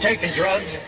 Taking drugs?